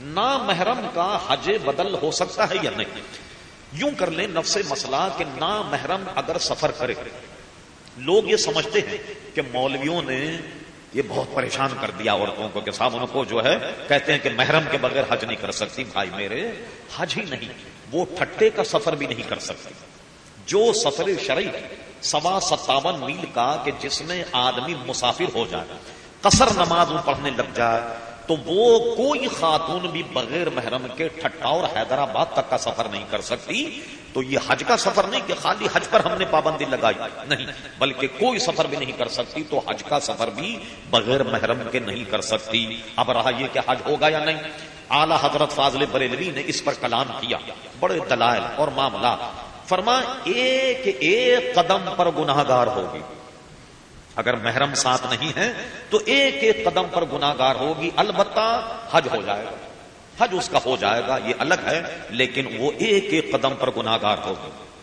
نا محرم کا حج بدل ہو سکتا ہے یا نہیں؟ یوں کر لیں نفس مسئلہ کہ نا محرم اگر سفر کرے۔ لوگ یہ سمجھتے ہیں کہ مولویوں نے یہ بہت پریشان کر دیا عورتوں کو کہ صاحب ان کو جو ہے کہتے ہیں کہ محرم کے بغیر حج نہیں کر سکتی۔ بھائی میرے، حج ہی نہیں، وہ ٹھٹے کا سفر بھی نہیں کر سکتی۔ جو سفر شرعی سوا ستاون میل کا کہ جس میں آدمی مسافر ہو جائے، قصر نماز میں پڑھنے لگ جائے تو وہ کوئی خاتون بھی بغیر محرم کے ٹھٹا اور حیدرآباد تک کا سفر نہیں کر سکتی۔ تو یہ حج کا سفر نہیں کہ خالی حج پر ہم نے پابندی لگائی۔ نہیں، بلکہ کوئی سفر بھی نہیں کر سکتی تو حج کا سفر بھی بغیر محرم کے نہیں کر سکتی۔ اب رہا یہ کہ حج ہوگا یا نہیں؟ اعلی حضرت فاضل بریلوی نے اس پر کلام کیا۔ بڑے دلائل اور معاملہ فرما ایک ایک قدم پر گناہ گار ہوگی۔ اگر محرم ساتھ نہیں ہے، تو ایک ایک قدم پر گناگار ہوگی، البتہ حج ہو جائے گا۔ حج اس کا ہو جائے گا، یہ الگ ہے، لیکن وہ ایک ایک قدم پر گناگار ہوگی۔